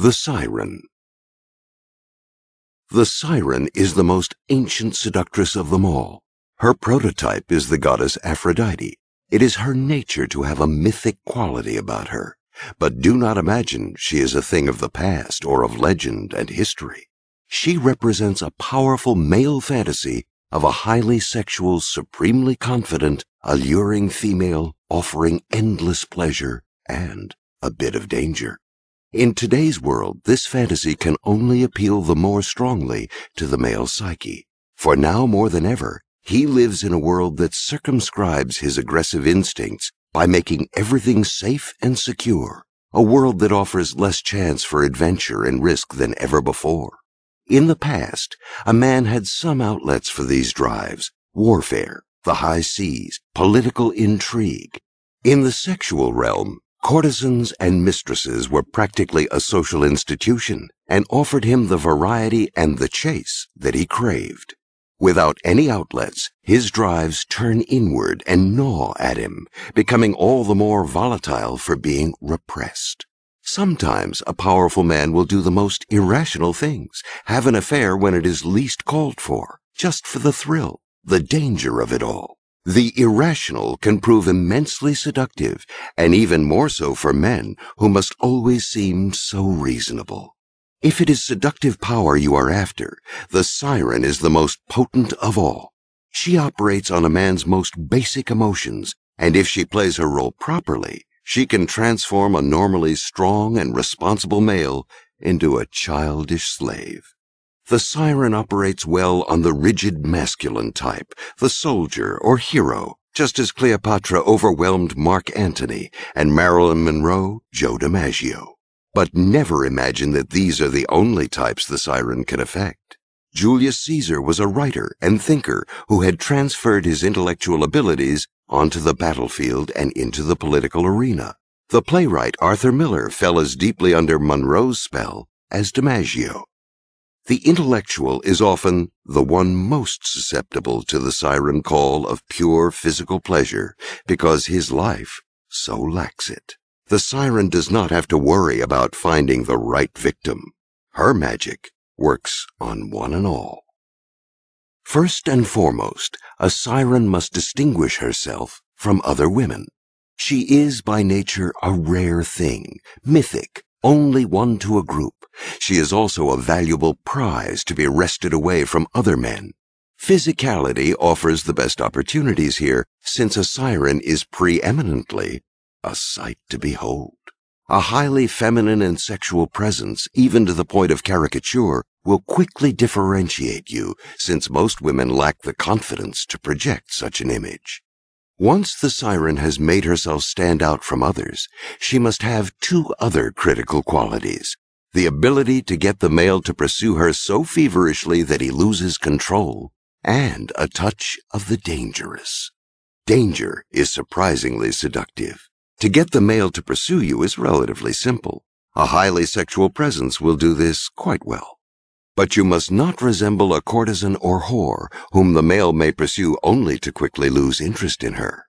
The Siren The Siren is the most ancient seductress of them all. Her prototype is the goddess Aphrodite. It is her nature to have a mythic quality about her. But do not imagine she is a thing of the past or of legend and history. She represents a powerful male fantasy of a highly sexual, supremely confident, alluring female offering endless pleasure and a bit of danger. In today's world, this fantasy can only appeal the more strongly to the male psyche. For now more than ever, he lives in a world that circumscribes his aggressive instincts by making everything safe and secure, a world that offers less chance for adventure and risk than ever before. In the past, a man had some outlets for these drives warfare, the high seas, political intrigue. In the sexual realm, courtesans and mistresses were practically a social institution and offered him the variety and the chase that he craved. Without any outlets, his drives turn inward and gnaw at him, becoming all the more volatile for being repressed. Sometimes a powerful man will do the most irrational things, have an affair when it is least called for, just for the thrill, the danger of it all. The irrational can prove immensely seductive, and even more so for men who must always seem so reasonable. If it is seductive power you are after, the siren is the most potent of all. She operates on a man's most basic emotions, and if she plays her role properly, she can transform a normally strong and responsible male into a childish slave. The siren operates well on the rigid masculine type, the soldier or hero, just as Cleopatra overwhelmed Mark Antony and Marilyn Monroe Joe DiMaggio. But never imagine that these are the only types the siren can affect. Julius Caesar was a writer and thinker who had transferred his intellectual abilities onto the battlefield and into the political arena. The playwright Arthur Miller fell as deeply under Monroe's spell as DiMaggio. The intellectual is often the one most susceptible to the siren call of pure physical pleasure because his life so lacks it. The siren does not have to worry about finding the right victim. Her magic works on one and all. First and foremost, a siren must distinguish herself from other women. She is by nature a rare thing, mythic, only one to a group. She is also a valuable prize to be wrested away from other men. Physicality offers the best opportunities here, since a siren is preeminently a sight to behold. A highly feminine and sexual presence, even to the point of caricature, will quickly differentiate you, since most women lack the confidence to project such an image. Once the siren has made herself stand out from others, she must have two other critical qualities. The ability to get the male to pursue her so feverishly that he loses control, and a touch of the dangerous. Danger is surprisingly seductive. To get the male to pursue you is relatively simple. A highly sexual presence will do this quite well. But you must not resemble a courtesan or whore whom the male may pursue only to quickly lose interest in her.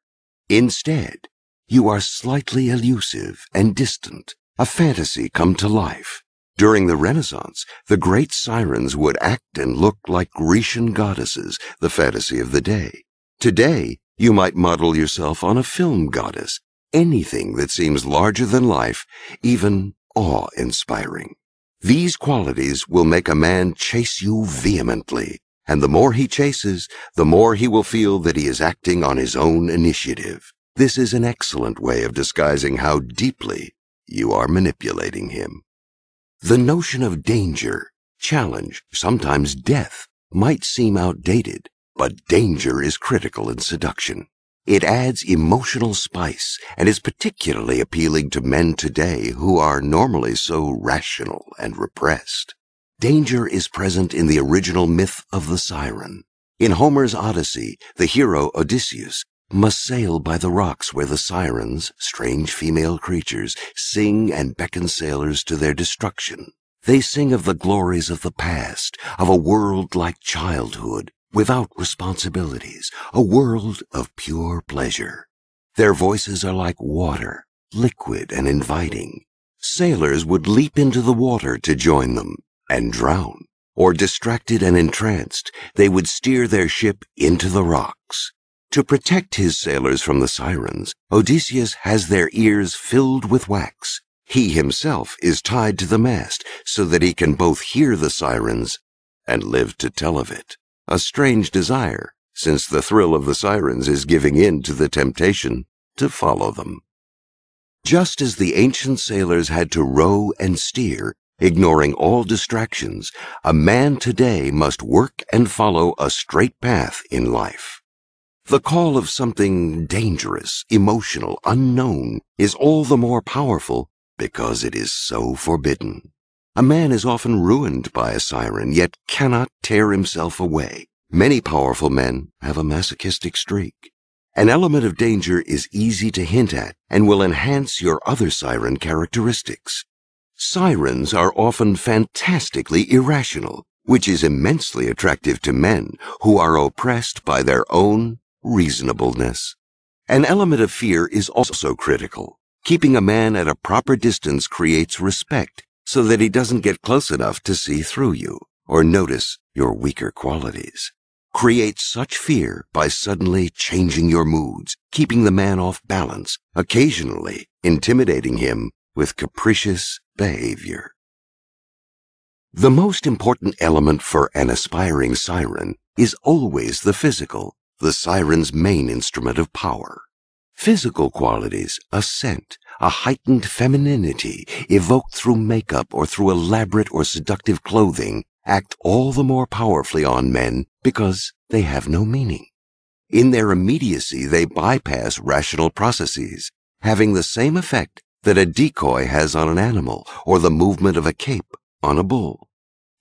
Instead, you are slightly elusive and distant, a fantasy come to life. During the Renaissance, the great sirens would act and look like Grecian goddesses, the fantasy of the day. Today, you might model yourself on a film goddess, anything that seems larger than life, even awe inspiring. These qualities will make a man chase you vehemently, and the more he chases, the more he will feel that he is acting on his own initiative. This is an excellent way of disguising how deeply you are manipulating him. The notion of danger, challenge, sometimes death, might seem outdated, but danger is critical in seduction. It adds emotional spice and is particularly appealing to men today who are normally so rational and repressed. Danger is present in the original myth of the siren. In Homer's Odyssey, the hero Odysseus must sail by the rocks where the sirens, strange female creatures, sing and beckon sailors to their destruction. They sing of the glories of the past, of a world like childhood, without responsibilities, a world of pure pleasure. Their voices are like water, liquid and inviting. sailors would leap into the water to join them and drown. Or distracted and entranced, they would steer their ship into the rocks. To protect his sailors from the sirens, Odysseus has their ears filled with wax. He himself is tied to the mast so that he can both hear the sirens and live to tell of it. A strange desire, since the thrill of the sirens is giving in to the temptation to follow them. Just as the ancient sailors had to row and steer, ignoring all distractions, a man today must work and follow a straight path in life. The call of something dangerous, emotional, unknown is all the more powerful because it is so forbidden. A man is often ruined by a siren, yet cannot tear himself away. Many powerful men have a masochistic streak. An element of danger is easy to hint at and will enhance your other siren characteristics. Sirens are often fantastically irrational, which is immensely attractive to men who are oppressed by their own reasonableness. An element of fear is also critical. Keeping a man at a proper distance creates respect so that he doesn't get close enough to see through you or notice your weaker qualities. Create such fear by suddenly changing your moods, keeping the man off balance, occasionally intimidating him with capricious behavior. The most important element for an aspiring siren is always the physical, the siren's main instrument of power. Physical qualities, a scent, a heightened femininity evoked through makeup or through elaborate or seductive clothing act all the more powerfully on men because they have no meaning. In their immediacy, they bypass rational processes, having the same effect that a decoy has on an animal or the movement of a cape on a bull.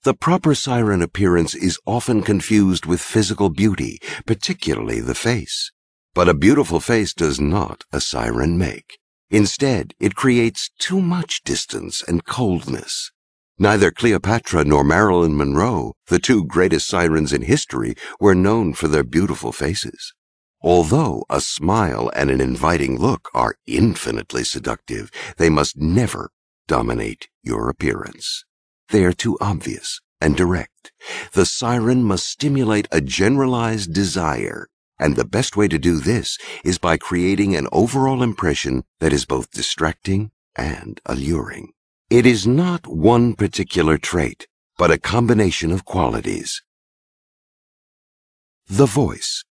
The proper siren appearance is often confused with physical beauty, particularly the face. But a beautiful face does not a siren make. Instead, it creates too much distance and coldness. Neither Cleopatra nor Marilyn Monroe, the two greatest sirens in history, were known for their beautiful faces. Although a smile and an inviting look are infinitely seductive, they must never dominate your appearance. They are too obvious and direct. The siren must stimulate a generalized desire, and the best way to do this is by creating an overall impression that is both distracting and alluring. It is not one particular trait, but a combination of qualities. The voice.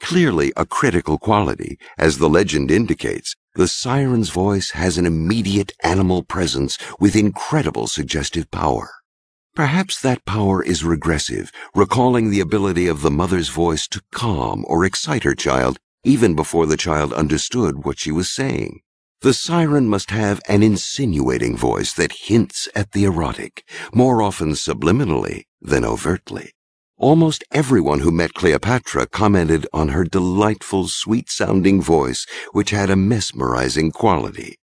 Clearly a critical quality, as the legend indicates, the siren's voice has an immediate animal presence with incredible suggestive power. Perhaps that power is regressive, recalling the ability of the mother's voice to calm or excite her child even before the child understood what she was saying. The siren must have an insinuating voice that hints at the erotic, more often subliminally than overtly. Almost everyone who met Cleopatra commented on her delightful, sweet-sounding voice, which had a mesmerizing quality.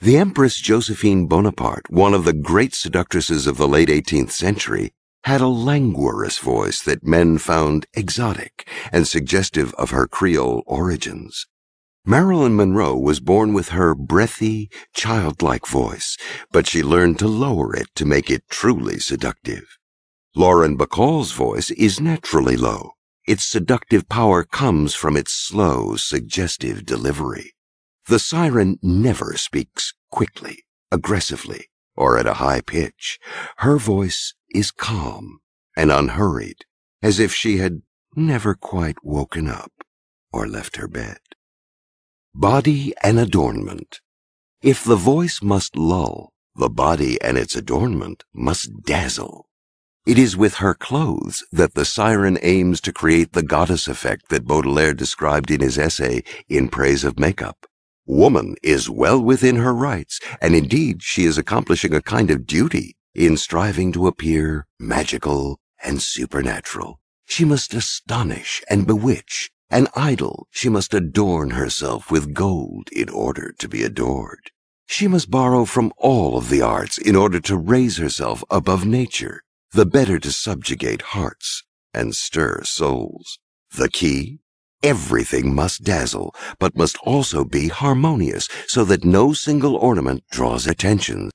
The Empress Josephine Bonaparte, one of the great seductresses of the late 18th century, had a languorous voice that men found exotic and suggestive of her Creole origins. Marilyn Monroe was born with her breathy, childlike voice, but she learned to lower it to make it truly seductive. Lauren Bacall's voice is naturally low. Its seductive power comes from its slow, suggestive delivery. The siren never speaks quickly, aggressively, or at a high pitch. Her voice is calm and unhurried, as if she had never quite woken up or left her bed. Body and adornment. If the voice must lull, the body and its adornment must dazzle. It is with her clothes that the siren aims to create the goddess effect that Baudelaire described in his essay In Praise of Makeup. Woman is well within her rights, and indeed she is accomplishing a kind of duty in striving to appear magical and supernatural. She must astonish and bewitch, an idol, she must adorn herself with gold in order to be adored. She must borrow from all of the arts in order to raise herself above nature, the better to subjugate hearts and stir souls. The key? Everything must dazzle, but must also be harmonious so that no single ornament draws attention.